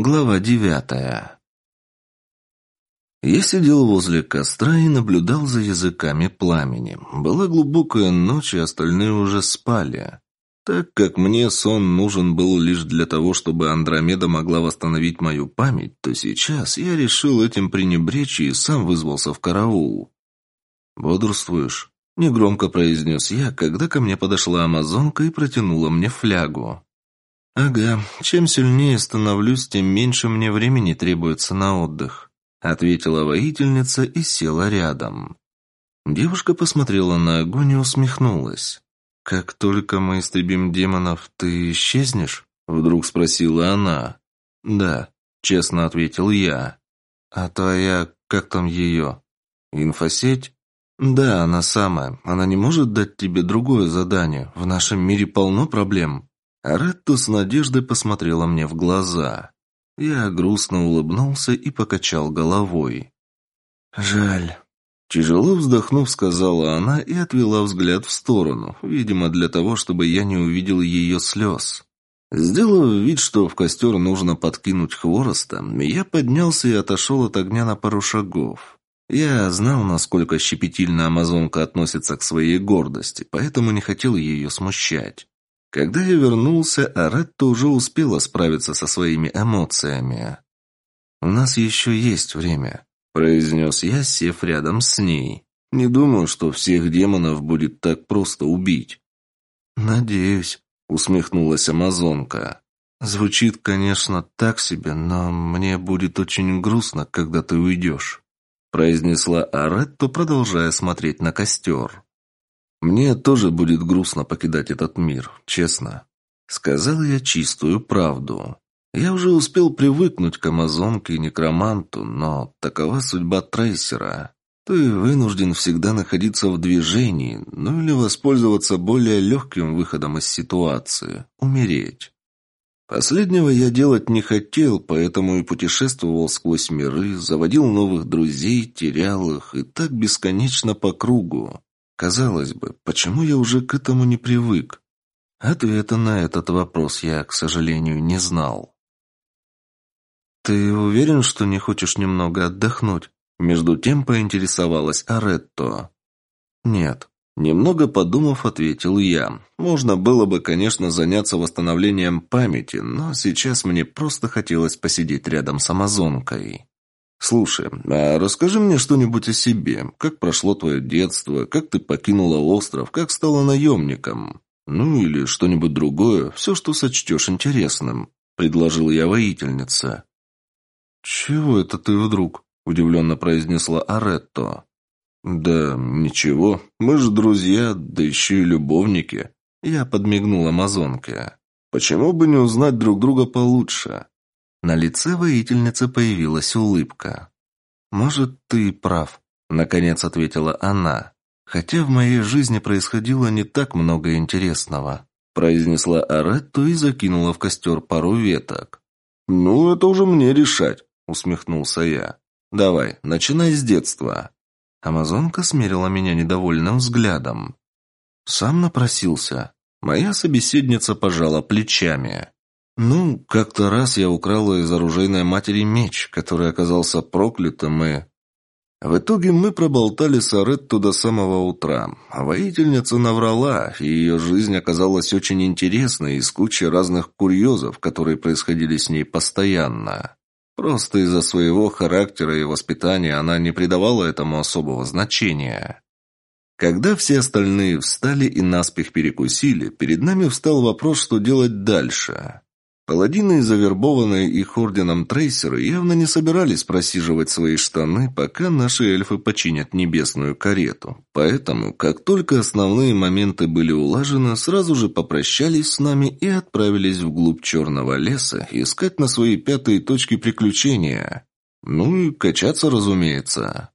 Глава девятая. Я сидел возле костра и наблюдал за языками пламени. Была глубокая ночь, и остальные уже спали. Так как мне сон нужен был лишь для того, чтобы Андромеда могла восстановить мою память, то сейчас я решил этим пренебречь и сам вызвался в караул. «Бодрствуешь?» — негромко произнес я, когда ко мне подошла амазонка и протянула мне флягу. «Ага, чем сильнее становлюсь, тем меньше мне времени требуется на отдых», ответила воительница и села рядом. Девушка посмотрела на огонь и усмехнулась. «Как только мы истребим демонов, ты исчезнешь?» Вдруг спросила она. «Да», честно ответил я. «А твоя, как там ее? Инфосеть?» «Да, она самая. Она не может дать тебе другое задание. В нашем мире полно проблем». Аретто с надеждой посмотрела мне в глаза. Я грустно улыбнулся и покачал головой. «Жаль». Тяжело вздохнув, сказала она и отвела взгляд в сторону, видимо, для того, чтобы я не увидел ее слез. Сделав вид, что в костер нужно подкинуть хвороста, я поднялся и отошел от огня на пару шагов. Я знал, насколько щепетильно амазонка относится к своей гордости, поэтому не хотел ее смущать. Когда я вернулся, Аретта уже успела справиться со своими эмоциями. «У нас еще есть время», — произнес я, сев рядом с ней. «Не думаю, что всех демонов будет так просто убить». «Надеюсь», — усмехнулась Амазонка. «Звучит, конечно, так себе, но мне будет очень грустно, когда ты уйдешь», — произнесла Аретто, продолжая смотреть на костер. Мне тоже будет грустно покидать этот мир, честно. Сказал я чистую правду. Я уже успел привыкнуть к амазонке и некроманту, но такова судьба трейсера. Ты вынужден всегда находиться в движении, ну или воспользоваться более легким выходом из ситуации – умереть. Последнего я делать не хотел, поэтому и путешествовал сквозь миры, заводил новых друзей, терял их, и так бесконечно по кругу. Казалось бы, почему я уже к этому не привык? Ответа на этот вопрос я, к сожалению, не знал. «Ты уверен, что не хочешь немного отдохнуть?» Между тем поинтересовалась Аретто. «Нет». Немного подумав, ответил я. Можно было бы, конечно, заняться восстановлением памяти, но сейчас мне просто хотелось посидеть рядом с амазонкой. «Слушай, а расскажи мне что-нибудь о себе. Как прошло твое детство? Как ты покинула остров? Как стала наемником? Ну или что-нибудь другое, все, что сочтешь интересным», — предложил я воительнице. «Чего это ты вдруг?» — удивленно произнесла Аретто. «Да ничего, мы же друзья, да еще и любовники». Я подмигнул амазонке. «Почему бы не узнать друг друга получше?» На лице воительницы появилась улыбка. «Может, ты прав», — наконец ответила она. «Хотя в моей жизни происходило не так много интересного», — произнесла Аретту и закинула в костер пару веток. «Ну, это уже мне решать», — усмехнулся я. «Давай, начинай с детства». Амазонка смерила меня недовольным взглядом. «Сам напросился». Моя собеседница пожала плечами. Ну, как-то раз я украла из оружейной матери меч, который оказался проклятым, и... В итоге мы проболтали Саретту до самого утра. А воительница наврала, и ее жизнь оказалась очень интересной из кучи разных курьезов, которые происходили с ней постоянно. Просто из-за своего характера и воспитания она не придавала этому особого значения. Когда все остальные встали и наспех перекусили, перед нами встал вопрос, что делать дальше. Паладины, завербованные их орденом трейсеры, явно не собирались просиживать свои штаны, пока наши эльфы починят небесную карету. Поэтому, как только основные моменты были улажены, сразу же попрощались с нами и отправились вглубь черного леса искать на свои пятые точки приключения. Ну и качаться, разумеется.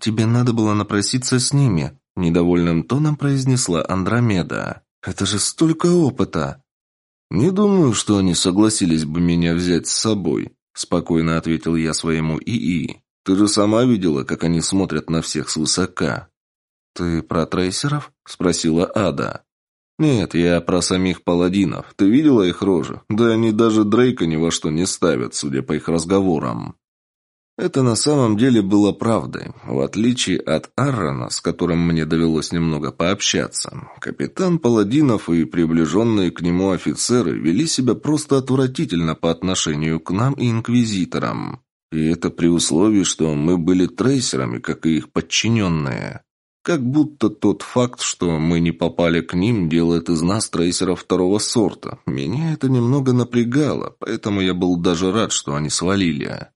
«Тебе надо было напроситься с ними», – недовольным тоном произнесла Андромеда. «Это же столько опыта!» «Не думаю, что они согласились бы меня взять с собой», – спокойно ответил я своему ИИ. «Ты же сама видела, как они смотрят на всех свысока». «Ты про трейсеров?» – спросила Ада. «Нет, я про самих паладинов. Ты видела их рожи? Да они даже Дрейка ни во что не ставят, судя по их разговорам». Это на самом деле было правдой. В отличие от Аррона, с которым мне довелось немного пообщаться, капитан Паладинов и приближенные к нему офицеры вели себя просто отвратительно по отношению к нам и инквизиторам. И это при условии, что мы были трейсерами, как и их подчиненные. Как будто тот факт, что мы не попали к ним, делает из нас трейсеров второго сорта. Меня это немного напрягало, поэтому я был даже рад, что они свалили.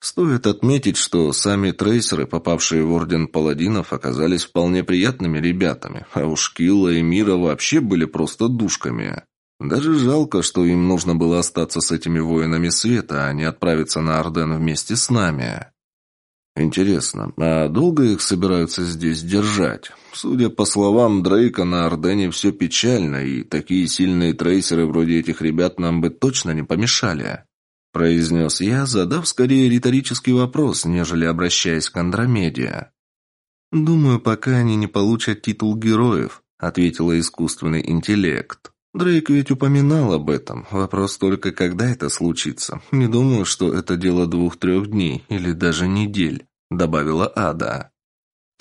Стоит отметить, что сами трейсеры, попавшие в Орден Паладинов, оказались вполне приятными ребятами, а уж Килла и Мира вообще были просто душками. Даже жалко, что им нужно было остаться с этими воинами света, а не отправиться на Орден вместе с нами. Интересно, а долго их собираются здесь держать? Судя по словам Дрейка, на Ордене все печально, и такие сильные трейсеры вроде этих ребят нам бы точно не помешали произнес я, задав скорее риторический вопрос, нежели обращаясь к Андромеде. «Думаю, пока они не получат титул героев», — ответила искусственный интеллект. Дрейк ведь упоминал об этом. Вопрос только, когда это случится. Не думаю, что это дело двух-трех дней или даже недель», — добавила Ада.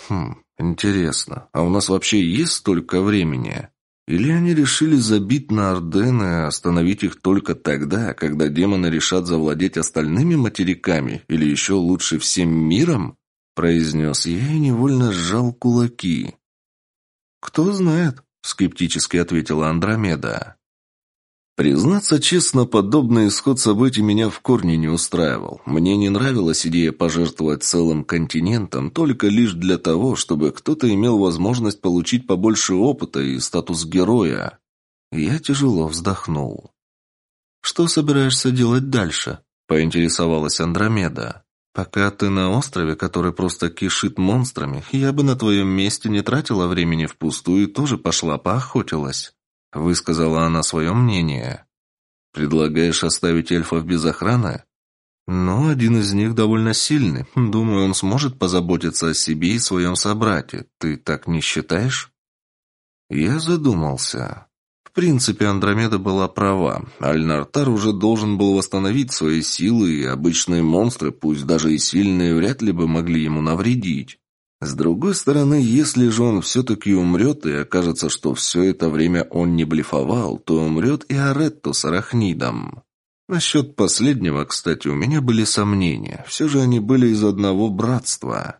«Хм, интересно, а у нас вообще есть столько времени?» Или они решили забить на Ордены и остановить их только тогда, когда демоны решат завладеть остальными материками, или еще лучше всем миром? Произнес я и невольно сжал кулаки. «Кто знает», — скептически ответила Андромеда. Признаться честно, подобный исход событий меня в корне не устраивал. Мне не нравилась идея пожертвовать целым континентом только лишь для того, чтобы кто-то имел возможность получить побольше опыта и статус героя. Я тяжело вздохнул. «Что собираешься делать дальше?» – поинтересовалась Андромеда. «Пока ты на острове, который просто кишит монстрами, я бы на твоем месте не тратила времени впустую и тоже пошла поохотилась». Высказала она свое мнение. «Предлагаешь оставить эльфов без охраны?» «Ну, один из них довольно сильный. Думаю, он сможет позаботиться о себе и своем собрате. Ты так не считаешь?» Я задумался. В принципе, Андромеда была права. Альнартар уже должен был восстановить свои силы, и обычные монстры, пусть даже и сильные, вряд ли бы могли ему навредить. С другой стороны, если же он все-таки умрет и окажется, что все это время он не блефовал, то умрет и Аретто с Арахнидом. Насчет последнего, кстати, у меня были сомнения. Все же они были из одного братства.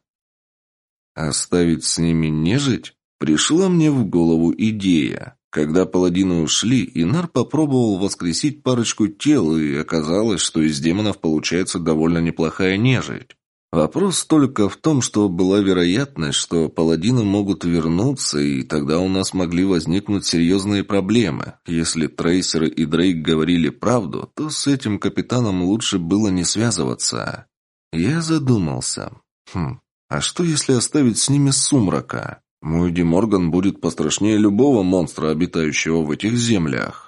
Оставить с ними нежить? Пришла мне в голову идея. Когда паладины ушли, Инар попробовал воскресить парочку тел, и оказалось, что из демонов получается довольно неплохая нежить. Вопрос только в том, что была вероятность, что паладины могут вернуться, и тогда у нас могли возникнуть серьезные проблемы. Если Трейсеры и Дрейк говорили правду, то с этим капитаном лучше было не связываться. Я задумался. Хм, а что если оставить с ними сумрака? Мой Деморган будет пострашнее любого монстра, обитающего в этих землях.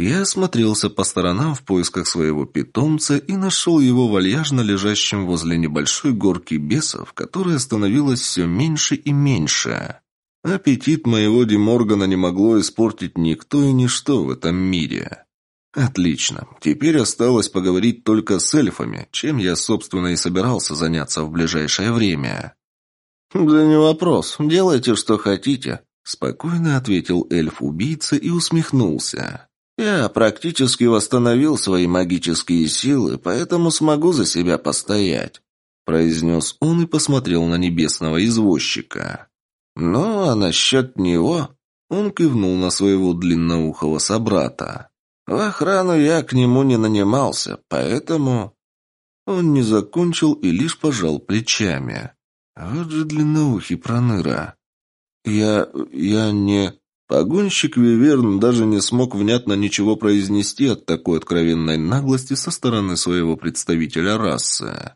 Я осмотрелся по сторонам в поисках своего питомца и нашел его вальяжно лежащим возле небольшой горки бесов, которая становилась все меньше и меньше. Аппетит моего Деморгана не могло испортить никто и ничто в этом мире. Отлично. Теперь осталось поговорить только с эльфами, чем я, собственно, и собирался заняться в ближайшее время. «Да не вопрос. Делайте, что хотите», — спокойно ответил эльф-убийца и усмехнулся. Я практически восстановил свои магические силы, поэтому смогу за себя постоять», — произнес он и посмотрел на небесного извозчика. «Ну, а насчет него...» — он кивнул на своего длинноухого собрата. «В охрану я к нему не нанимался, поэтому...» Он не закончил и лишь пожал плечами. «Вот же длинноухий проныра!» «Я... я не...» Погонщик Виверн даже не смог внятно ничего произнести от такой откровенной наглости со стороны своего представителя расы.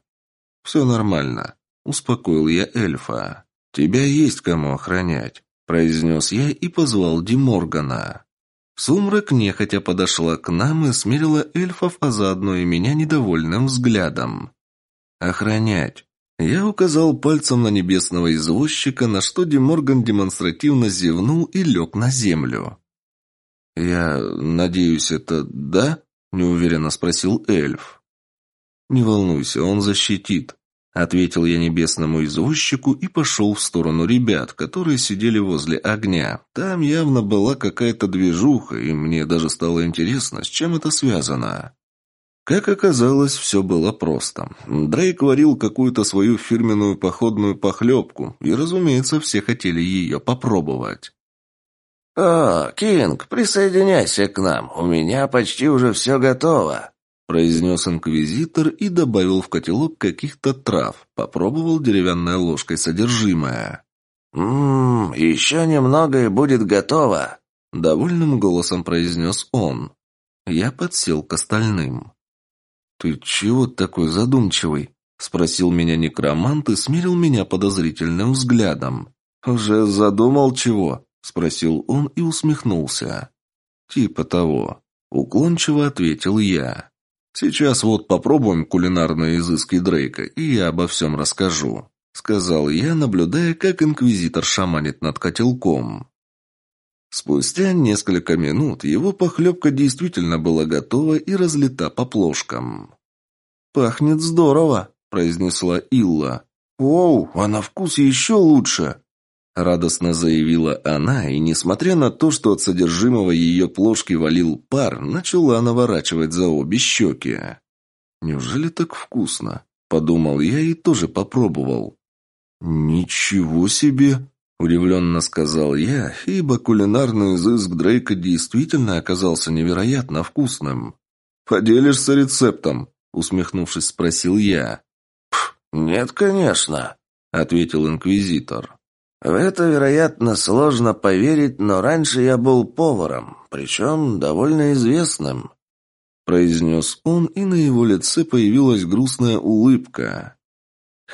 «Все нормально», — успокоил я эльфа. «Тебя есть кому охранять», — произнес я и позвал Диморгана. Сумрак нехотя подошла к нам и смирила эльфов, а заодно и меня недовольным взглядом. «Охранять», Я указал пальцем на небесного извозчика, на что Деморган демонстративно зевнул и лег на землю. «Я надеюсь, это да?» – неуверенно спросил эльф. «Не волнуйся, он защитит», – ответил я небесному извозчику и пошел в сторону ребят, которые сидели возле огня. Там явно была какая-то движуха, и мне даже стало интересно, с чем это связано. Как оказалось, все было просто. Дрейк варил какую-то свою фирменную походную похлебку, и, разумеется, все хотели ее попробовать. «О, Кинг, присоединяйся к нам, у меня почти уже все готово», произнес инквизитор и добавил в котелок каких-то трав, попробовал деревянной ложкой содержимое. «Ммм, еще немного и будет готово», довольным голосом произнес он. Я подсел к остальным. «Ты чего такой задумчивый?» спросил меня некромант и смирил меня подозрительным взглядом. «Уже задумал чего?» спросил он и усмехнулся. Типа того. Уклончиво ответил я. Сейчас вот попробуем кулинарные изыски Дрейка, и я обо всем расскажу, сказал я, наблюдая, как инквизитор шаманит над котелком. Спустя несколько минут его похлебка действительно была готова и разлита по плошкам. «Пахнет здорово», – произнесла Илла. «Оу, а на вкус еще лучше!» Радостно заявила она, и, несмотря на то, что от содержимого ее плошки валил пар, начала наворачивать за обе щеки. «Неужели так вкусно?» – подумал я и тоже попробовал. «Ничего себе!» – удивленно сказал я, ибо кулинарный изыск Дрейка действительно оказался невероятно вкусным. «Поделишься рецептом?» – усмехнувшись, спросил я. «Нет, конечно», – ответил инквизитор. В это, вероятно, сложно поверить, но раньше я был поваром, причем довольно известным», — произнес он, и на его лице появилась грустная улыбка.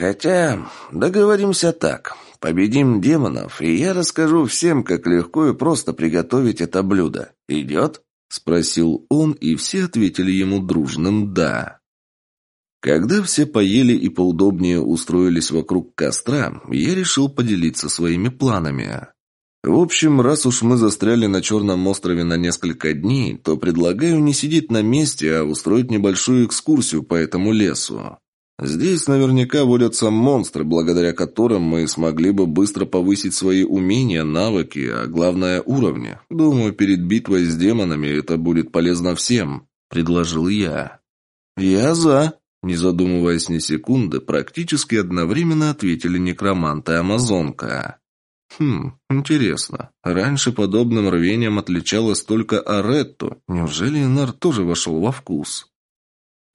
«Хотя, договоримся так, победим демонов, и я расскажу всем, как легко и просто приготовить это блюдо. Идет?» — спросил он, и все ответили ему дружным «да». Когда все поели и поудобнее устроились вокруг костра, я решил поделиться своими планами. В общем, раз уж мы застряли на Черном острове на несколько дней, то предлагаю не сидеть на месте, а устроить небольшую экскурсию по этому лесу. Здесь наверняка водятся монстры, благодаря которым мы смогли бы быстро повысить свои умения, навыки, а главное уровни. Думаю, перед битвой с демонами это будет полезно всем», — предложил я. «Я за», не задумываясь ни секунды, практически одновременно ответили некромант и амазонка. Хм, интересно. Раньше подобным рвением отличалась только Аретто. Неужели Инар тоже вошел во вкус?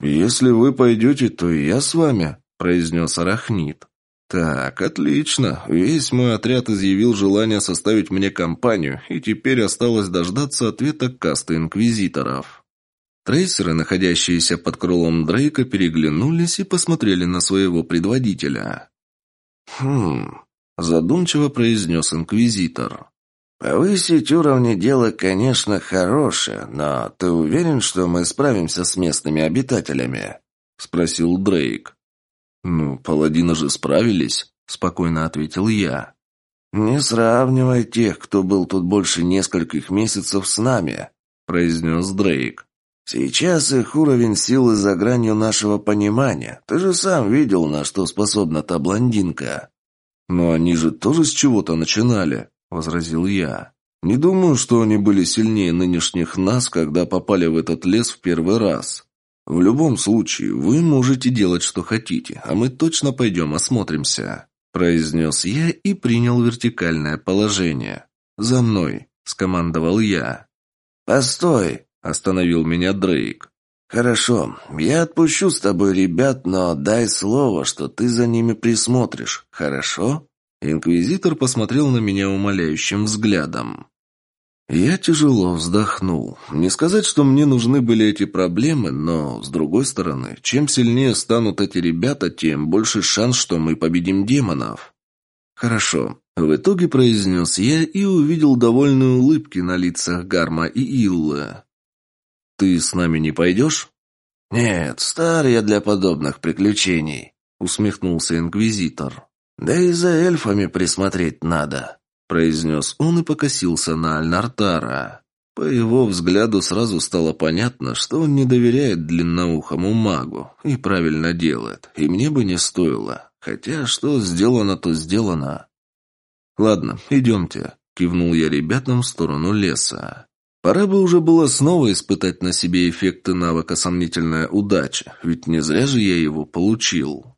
«Если вы пойдете, то и я с вами», — произнес Арахнит. «Так, отлично. Весь мой отряд изъявил желание составить мне компанию, и теперь осталось дождаться ответа касты инквизиторов». Трейсеры, находящиеся под крылом Дрейка, переглянулись и посмотрели на своего предводителя. «Хм...» – задумчиво произнес Инквизитор. «Повысить уровни дела, конечно, хорошее, но ты уверен, что мы справимся с местными обитателями?» – спросил Дрейк. «Ну, паладины же справились», – спокойно ответил я. «Не сравнивай тех, кто был тут больше нескольких месяцев с нами», – произнес Дрейк. Сейчас их уровень силы за гранью нашего понимания. Ты же сам видел, на что способна та блондинка. Но они же тоже с чего-то начинали, возразил я. Не думаю, что они были сильнее нынешних нас, когда попали в этот лес в первый раз. В любом случае, вы можете делать, что хотите, а мы точно пойдем осмотримся», – произнес я и принял вертикальное положение. «За мной», – скомандовал я. «Постой!» Остановил меня Дрейк. «Хорошо, я отпущу с тобой ребят, но дай слово, что ты за ними присмотришь, хорошо?» Инквизитор посмотрел на меня умоляющим взглядом. Я тяжело вздохнул. Не сказать, что мне нужны были эти проблемы, но, с другой стороны, чем сильнее станут эти ребята, тем больше шанс, что мы победим демонов. «Хорошо», — в итоге произнес я и увидел довольные улыбки на лицах Гарма и Иллы. «Ты с нами не пойдешь?» «Нет, стар я для подобных приключений», — усмехнулся инквизитор. «Да и за эльфами присмотреть надо», — произнес он и покосился на Альнартара. По его взгляду сразу стало понятно, что он не доверяет длинноухому магу и правильно делает, и мне бы не стоило. Хотя что сделано, то сделано. «Ладно, идемте», — кивнул я ребятам в сторону леса. Пора бы уже было снова испытать на себе эффекты навыка «Сомнительная удача», ведь не зря же я его получил.